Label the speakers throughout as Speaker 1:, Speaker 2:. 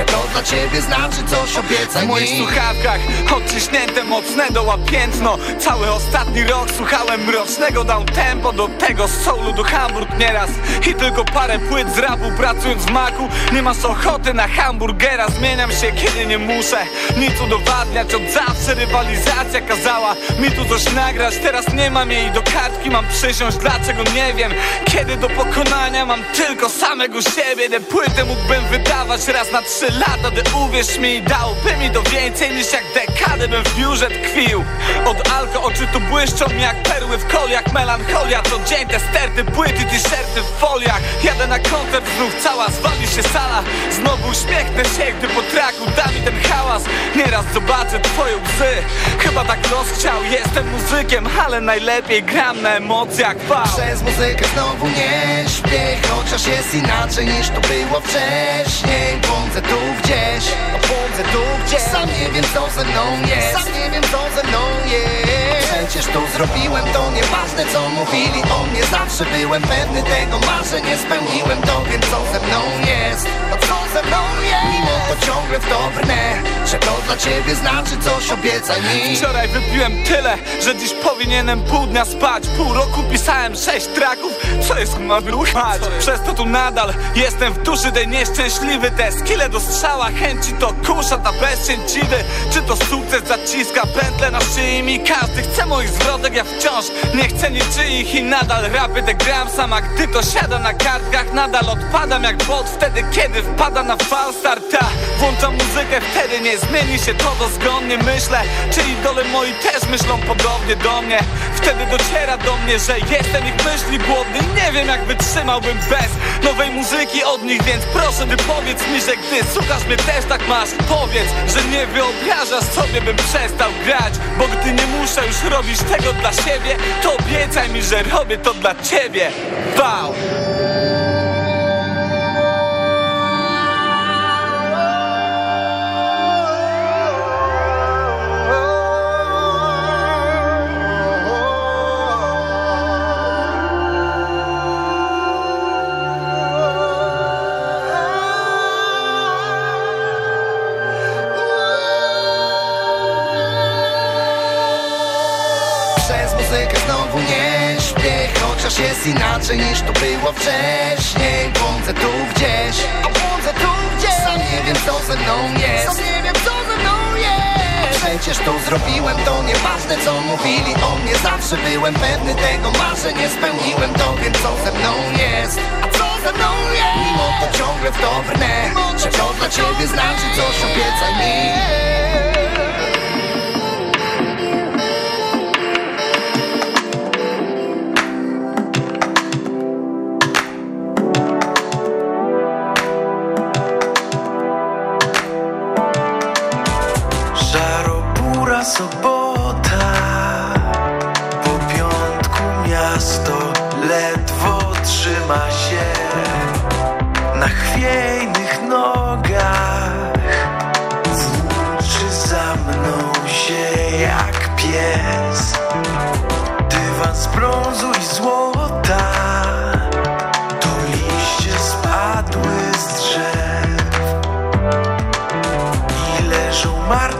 Speaker 1: Że to dla ciebie znaczy coś, obiecaj
Speaker 2: W moich słuchawkach odciśnięte mocnego łapiętno Cały ostatni rok słuchałem mrocznego Dał tempo do tego soulu do Hamburg nieraz. I tylko parę płyt z rapu pracując w maku Nie masz ochoty na hamburgera Zmieniam się kiedy nie muszę. Nic udowadniać od zawsze rywalizacja kazała Mi tu coś nagrać. Teraz nie mam jej do kartki Mam przysiąść dlaczego nie wiem? Kiedy do pokonania mam tylko samego siebie. Te płyty mógłbym wydawać raz na trzy lata Ty uwierz mi dałby mi to więcej niż jak dekadę bym w biurze tkwił. Od alko oczy tu błyszczą jak perły w koliach. Melancholia co dzień te sterty, płyty, t-shirty w foliach. Jadę na koncert znów cała, zwali się sala. Znowu uśmiechnę się, gdy po traku da mi ten hałas. Nieraz zobaczę twoje łzy. Chyba tak los chciał, jestem muzykiem Ale najlepiej gram na emocjach, wow.
Speaker 1: Przez muzykę znowu nie śpię Chociaż jest inaczej niż to było wcześniej tu gdzieś, błądzę tu gdzieś. Sam nie wiem co ze mną jest. Sam nie wiem co ze mną jest. Przecież tu zrobiłem to nieważne co mówili o mnie. Zawsze byłem pewny tego marzeń nie spełniłem. To Więc co ze mną jest, no co ze mną jest. Mimo to ciągle w to brnę Że to dla ciebie znaczy coś obiecaj mi.
Speaker 2: Wczoraj wypiłem tyle, że dziś powinienem pół dnia spać. Pół roku pisałem sześć traków, co jest ma wyruchać Przez to tu nadal jestem w duszy tej nieszczęśliwy Te skille do strzała, chęci to kusza, ta bezczęciwy Czy to sukces zaciska pętle na szyi mi? Każdy chce moich zwrotek, ja wciąż nie chcę niczyich I nadal rapy te gram sam, a gdy to siada na kartkach Nadal odpadam jak bot. Wtedy, kiedy wpada na falstart Ta, włączam muzykę, wtedy nie zmieni się to dozgonnie Myślę, czy idole moi też myślą podobnie do mnie. Wtedy dociera do mnie, że jestem ich myśli głodny. Nie wiem jak wytrzymałbym bez nowej muzyki od nich Więc proszę wypowiedz mi, że gdy słuchasz mnie też tak masz. Powiedz, że nie wyobrażasz sobie bym przestał grać. Bo gdy nie muszę już robić tego dla siebie To obiecaj mi, że robię to dla ciebie. Wow!
Speaker 1: Chociaż jest inaczej niż to było wcześniej. Błądzę tu gdzieś, błądzę tu gdzieś. Sam nie wiem co ze mną jest. Sam nie wiem co ze mną jest. Przecież to zrobiłem, to nieważne co mówili o mnie. Zawsze byłem pewny tego, marzeń nie spełniłem. To Więc co ze mną jest, a co ze mną jest? Mimo to ciągle w to brnę Że to dla ciebie znaczy coś, obiecaj mi
Speaker 3: amar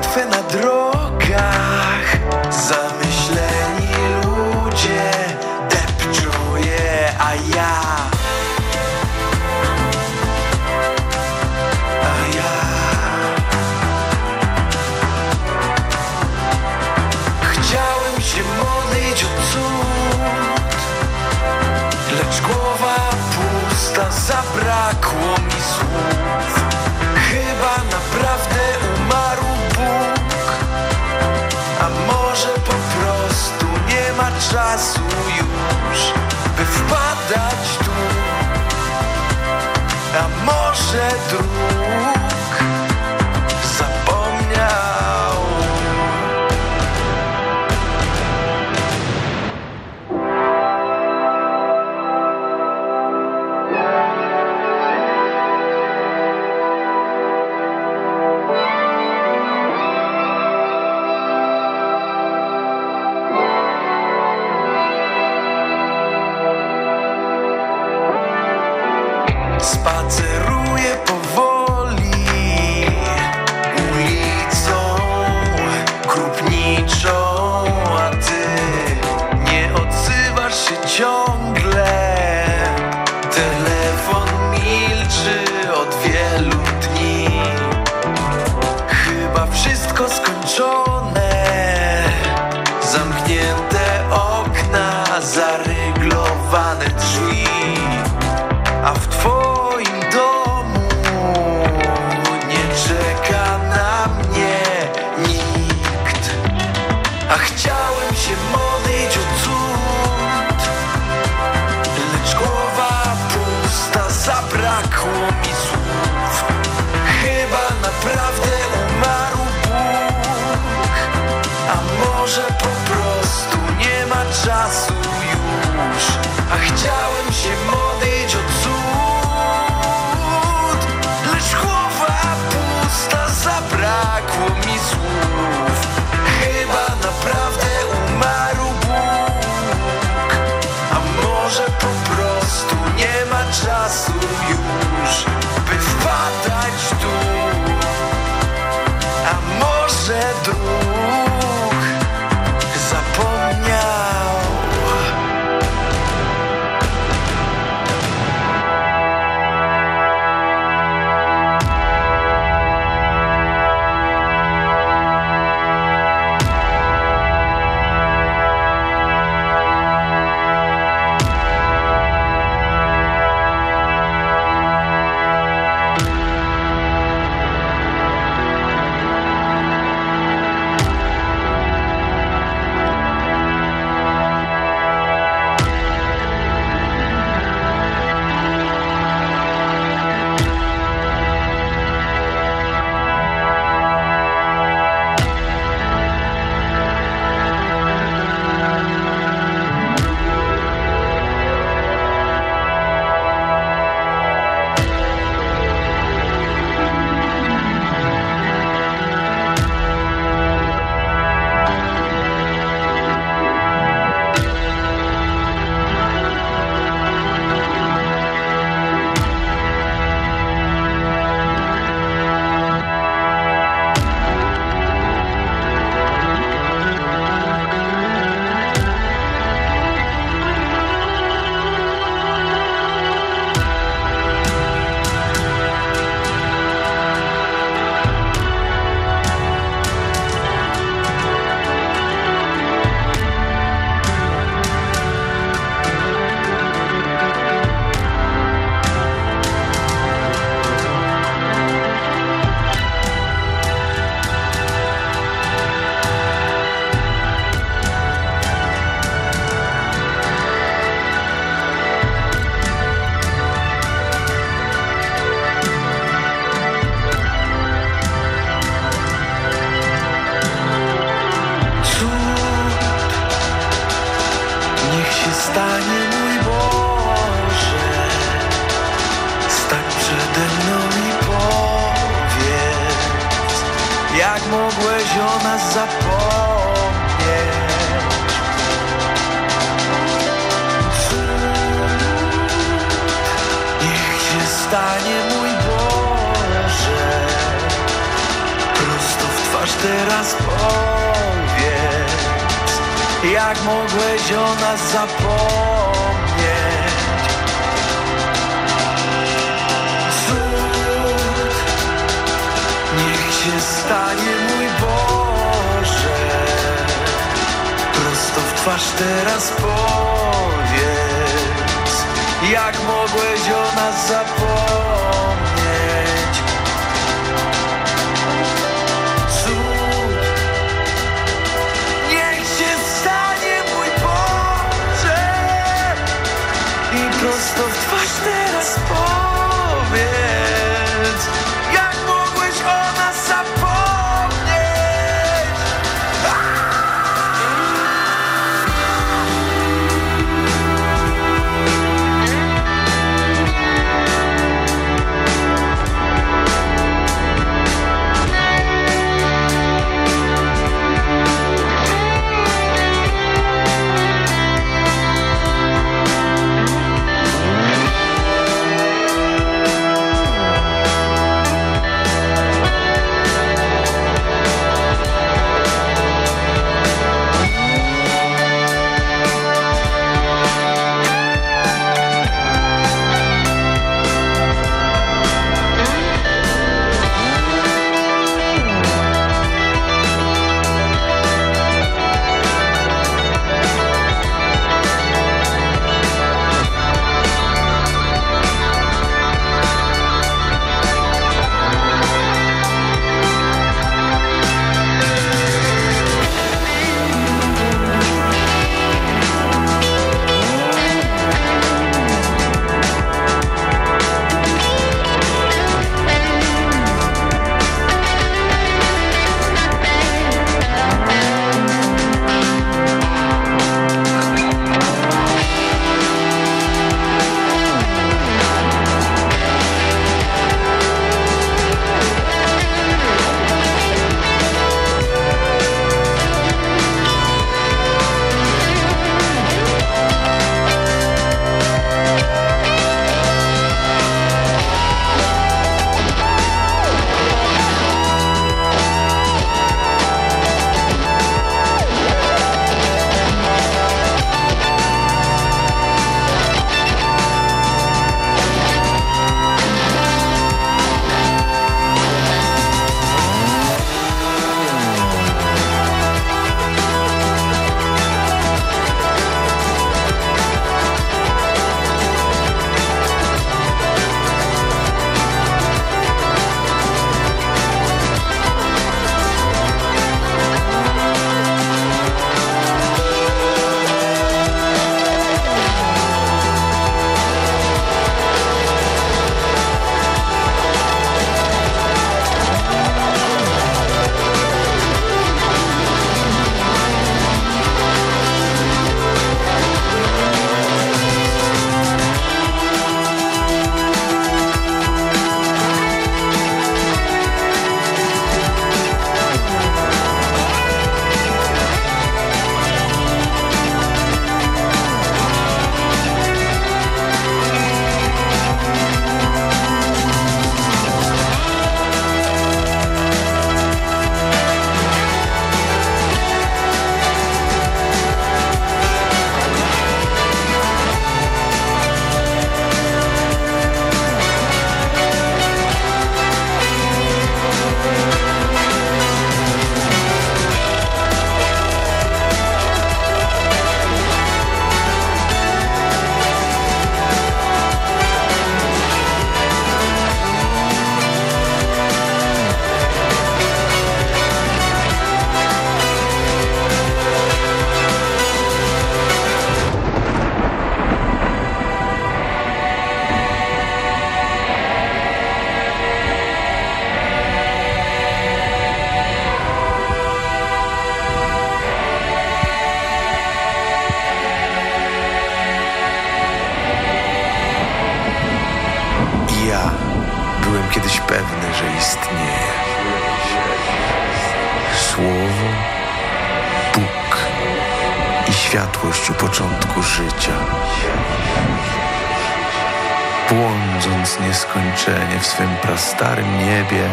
Speaker 3: swym prastarym niebie,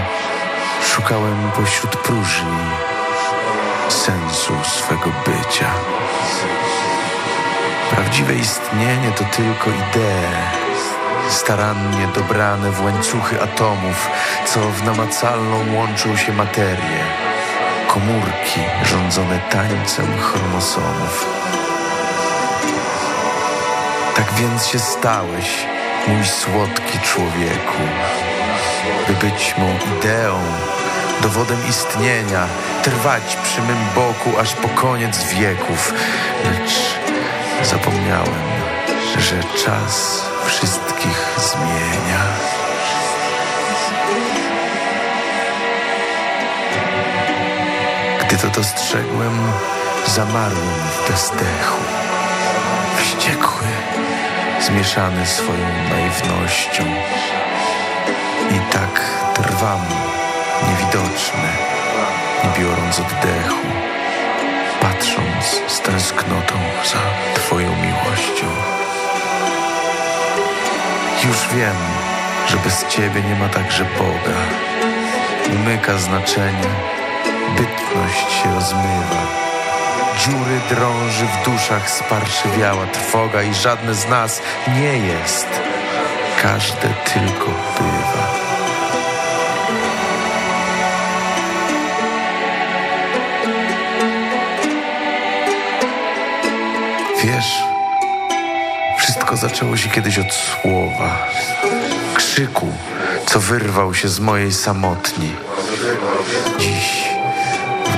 Speaker 3: szukałem pośród próżni sensu swego bycia. Prawdziwe istnienie to tylko idee, starannie dobrane w łańcuchy atomów, co w namacalną łączą się materię, komórki rządzone tańcem chromosomów. Tak więc się stałeś, mój słodki człowieku, by być mą ideą, dowodem istnienia, trwać przy mym boku aż po koniec wieków. Lecz zapomniałem, że czas wszystkich zmienia. Gdy to dostrzegłem, zamarłem w bezdechu. Zmieszany swoją naiwnością. I tak trwam, niewidoczny, nie biorąc oddechu, patrząc z tęsknotą za Twoją miłością. Już wiem, że bez Ciebie nie ma także Boga. Umyka znaczenie, bytność się rozmywa. Dziury drąży w duszach sparszywiała trwoga i żadne z nas nie jest. Każde tylko bywa. Wiesz, wszystko zaczęło się kiedyś od słowa, krzyku, co wyrwał się z mojej samotni. Dziś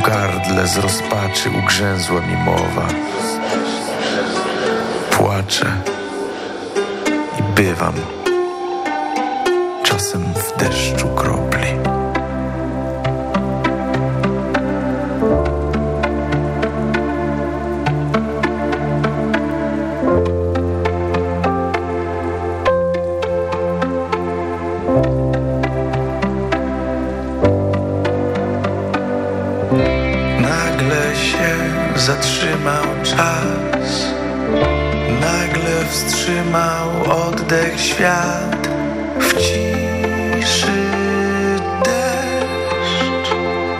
Speaker 3: gardle z rozpaczy ugrzęzła mi mowa. Płaczę i bywam czasem w deszczu kropli. Oddech świat w ciszy deszcz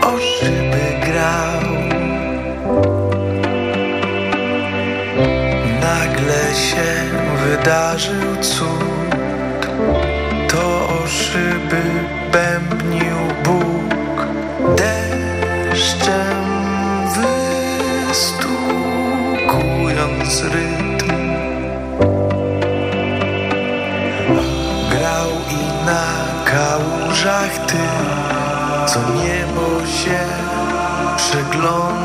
Speaker 3: o szyby grał. Nagle się wydarzył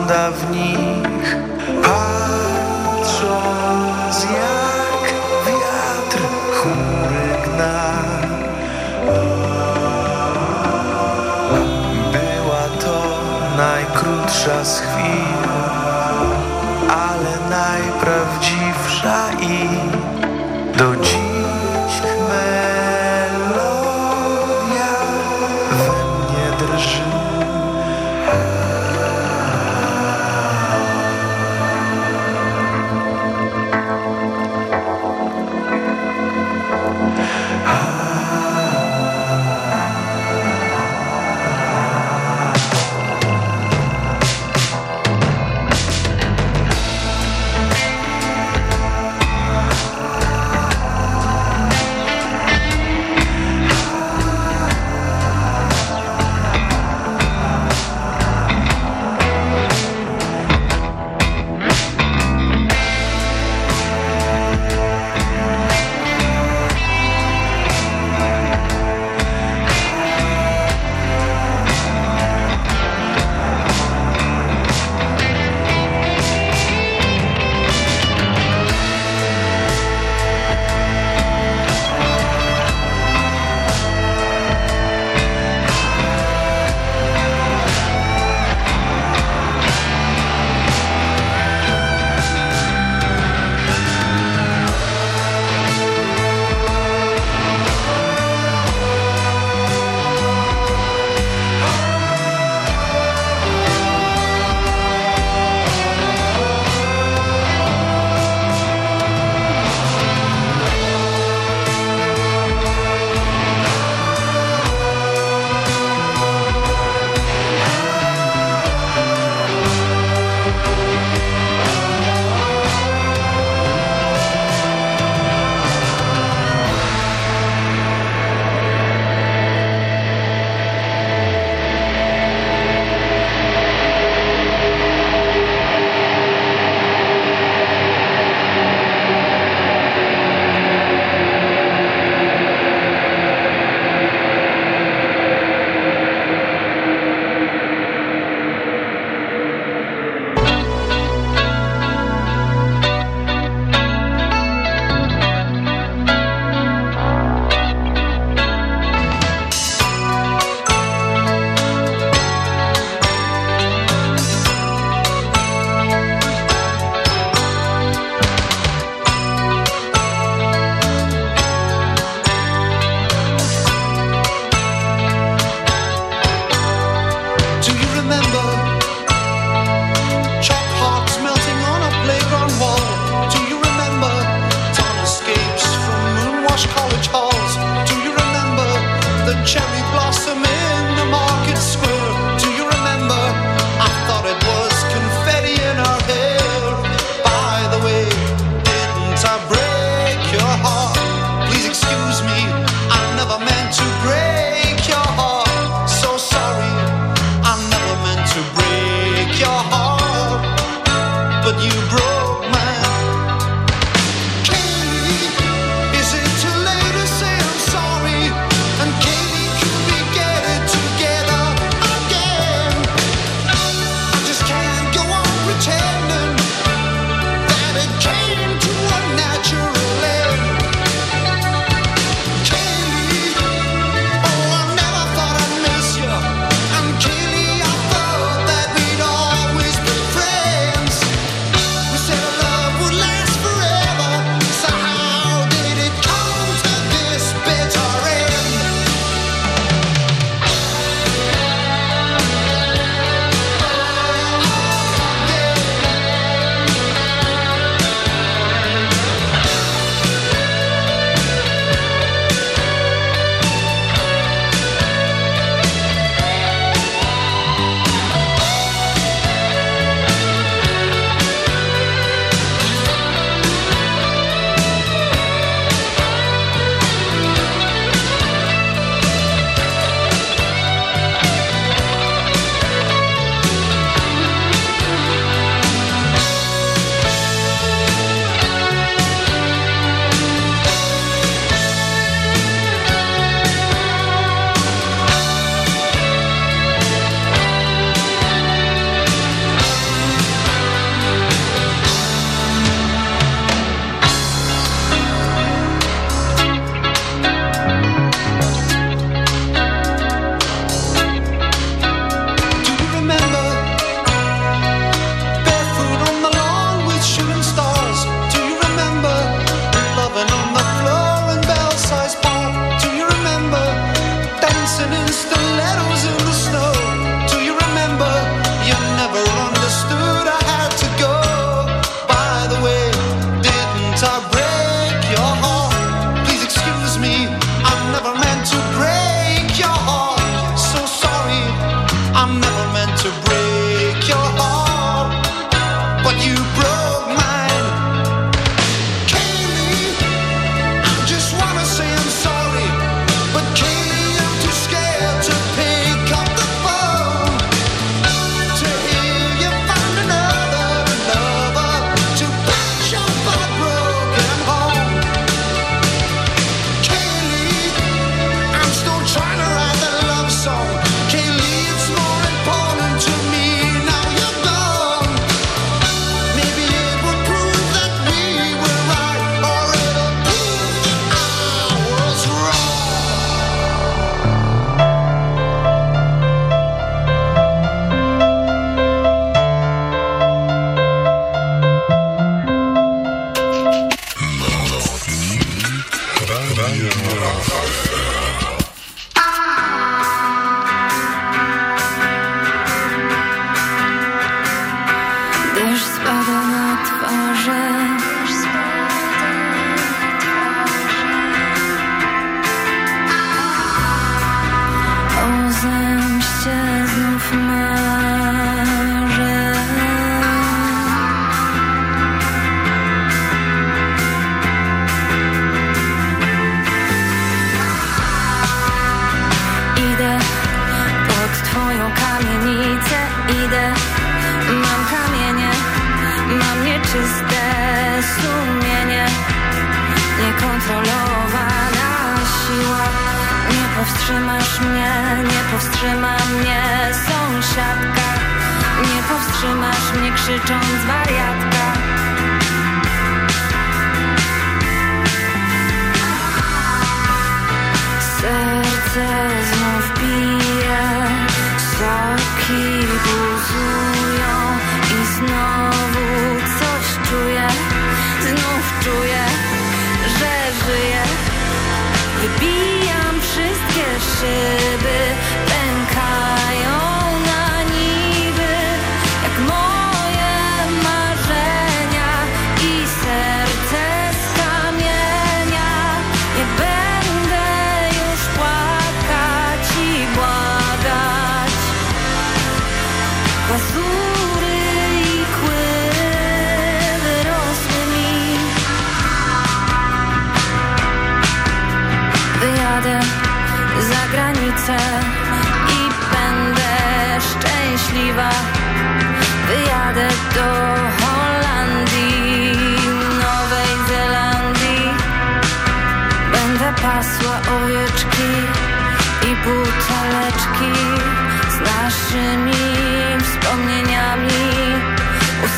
Speaker 3: przegląda w nich, patrząc jak wiatr chmury gna. Była to najkrótsza z chwil,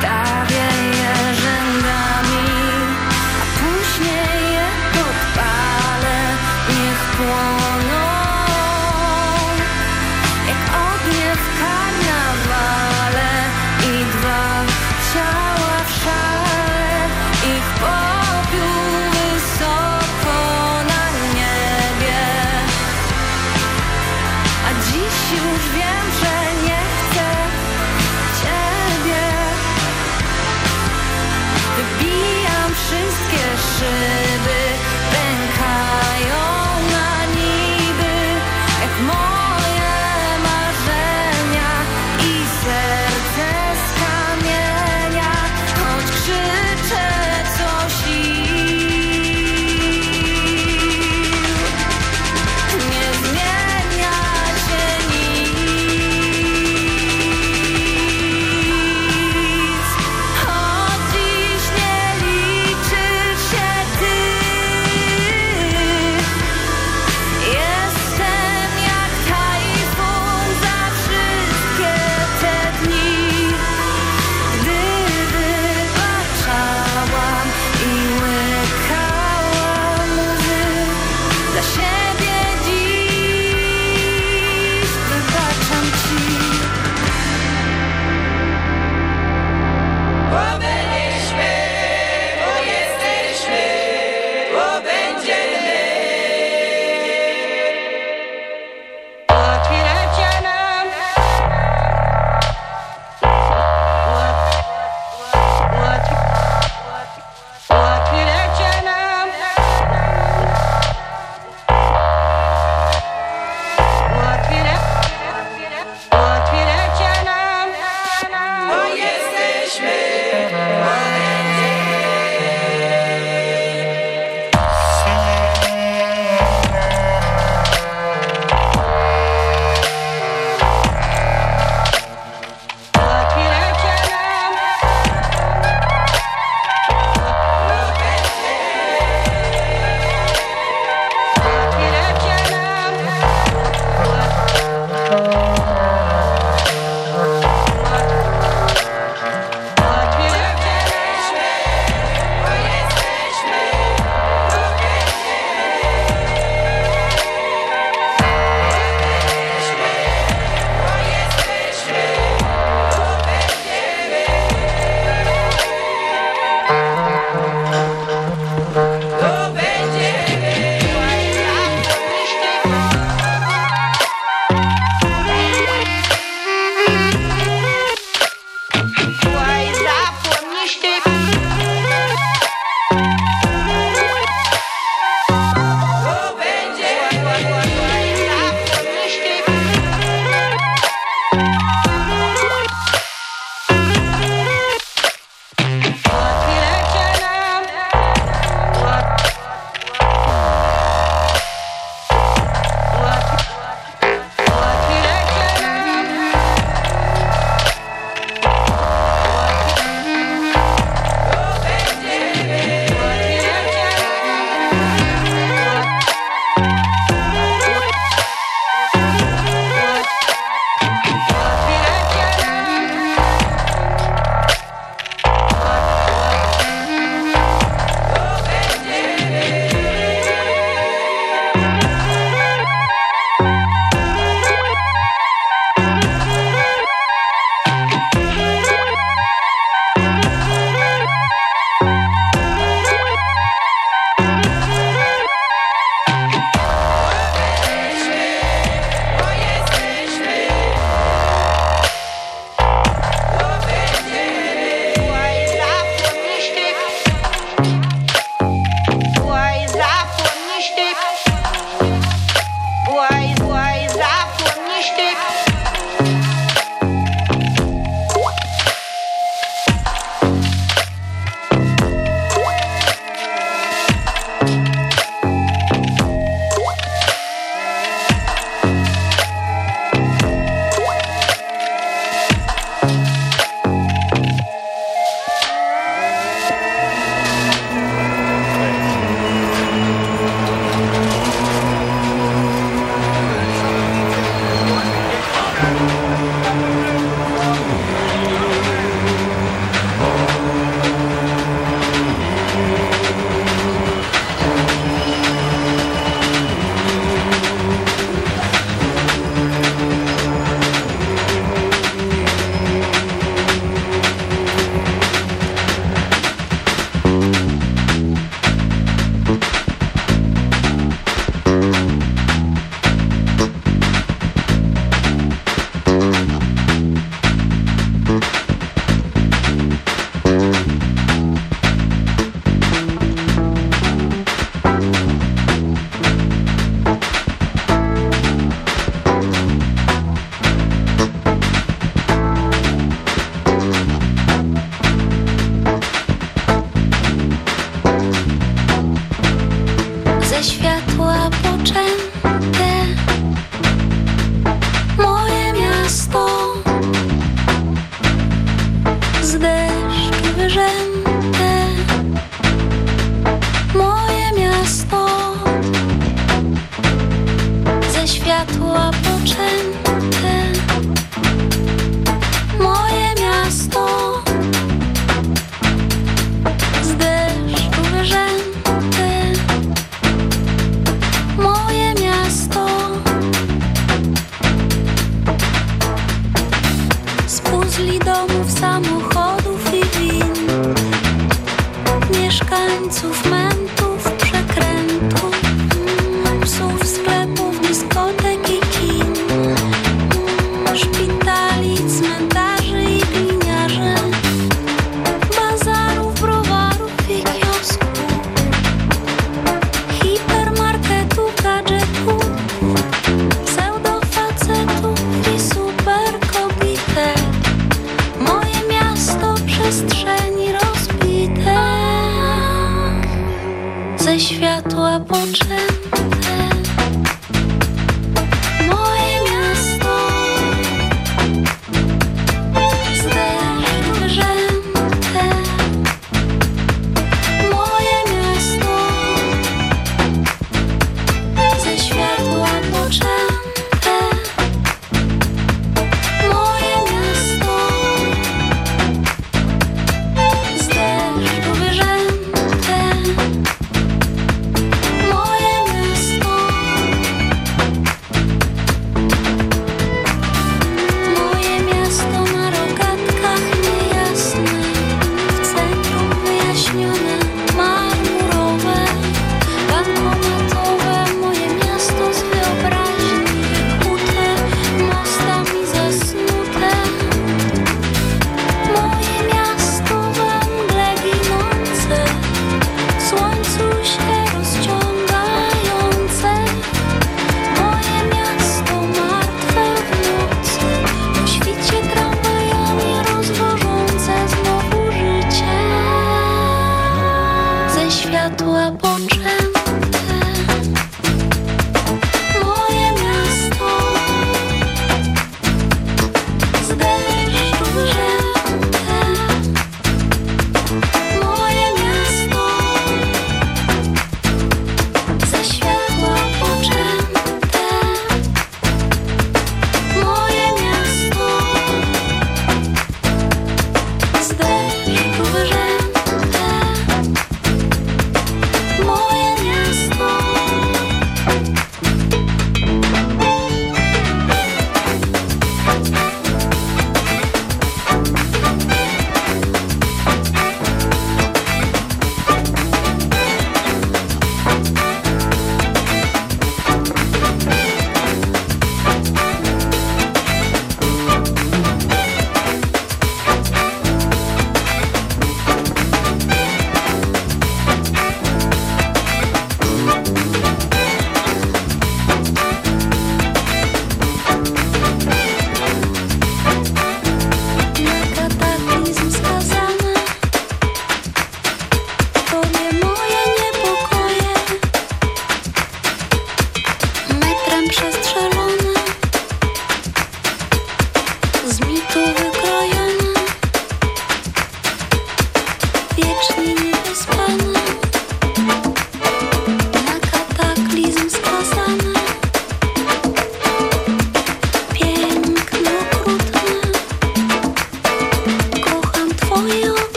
Speaker 4: style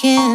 Speaker 4: za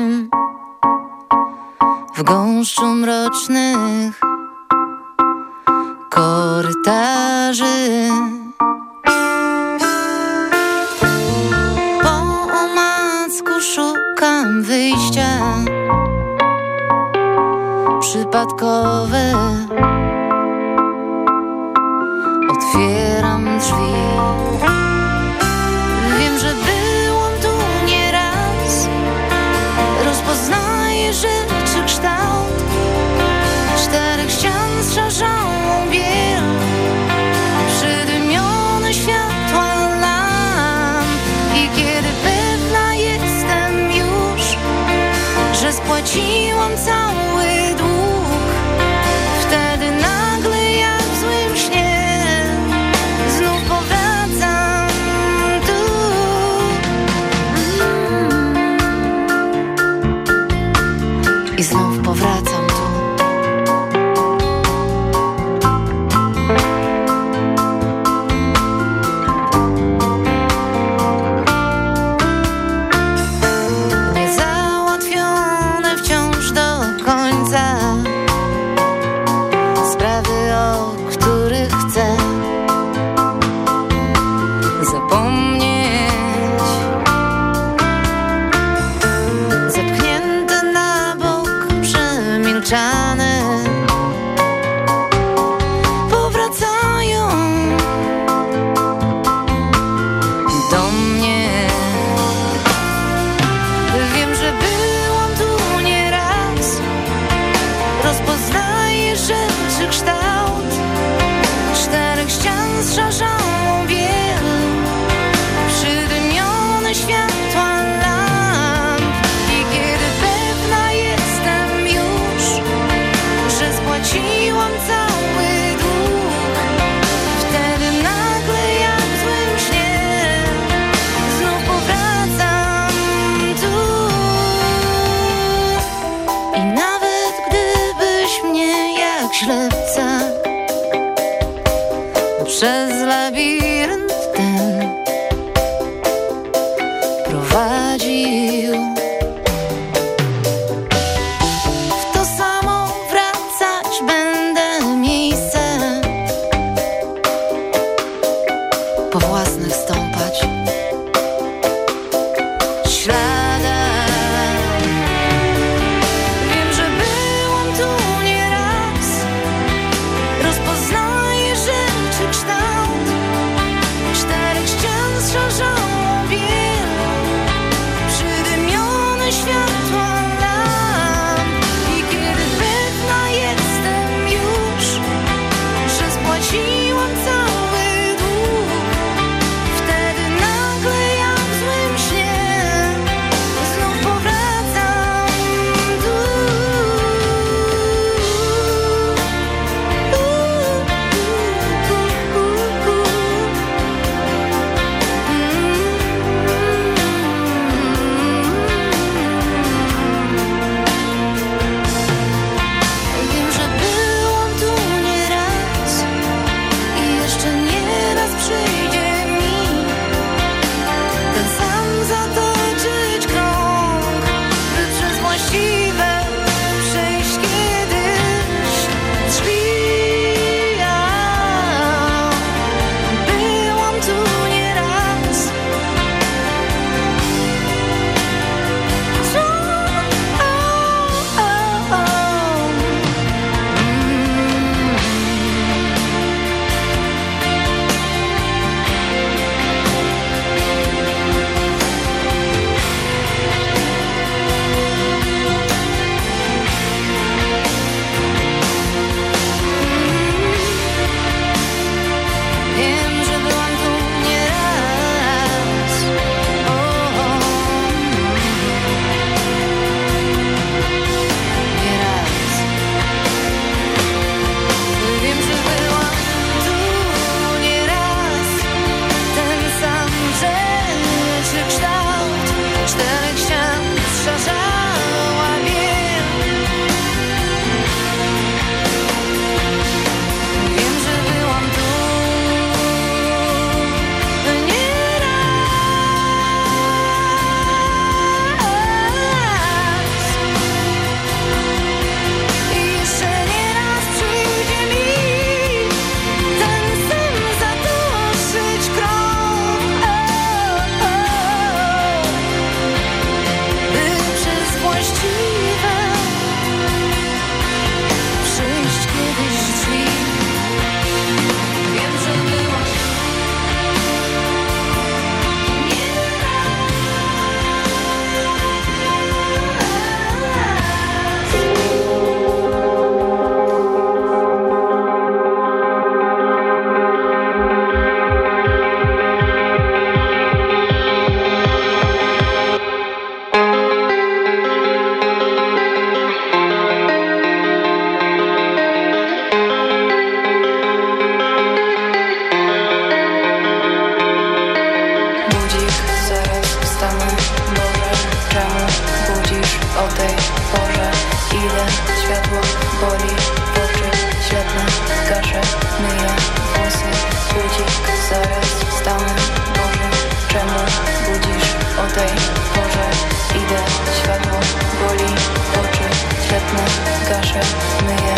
Speaker 4: myję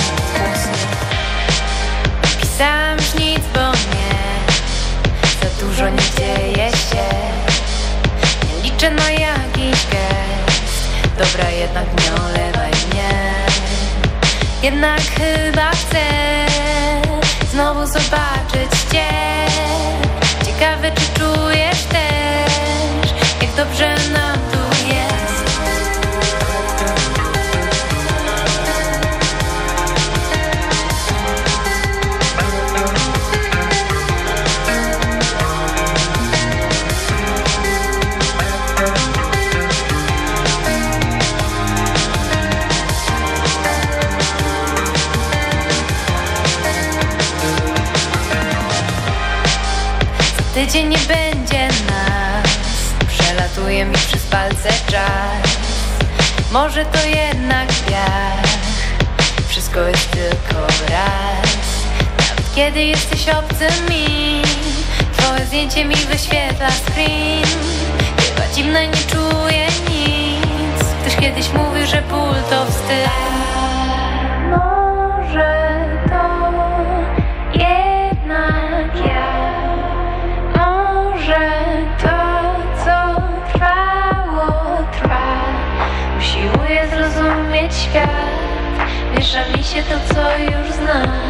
Speaker 4: Pisałam już nic, bo nie Za dużo nie dzieje się. Nie liczę na jakiś gest. Dobra, jednak nie olewaj mnie. Jednak chyba chcę Znowu zobaczyć Cię Mi przez palce czas. Może to jednak wiach Wszystko jest tylko raz. Nawet kiedy jesteś obcym mi Twoje zdjęcie mi wyświetla screen. Chyba dziwne nie czuję nic. Ktoś kiedyś mówił, że ból to wstyd to, co już znam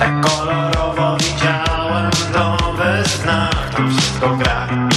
Speaker 5: Tak kolorowo widziałem nowy znak Tam wszystko
Speaker 6: gra.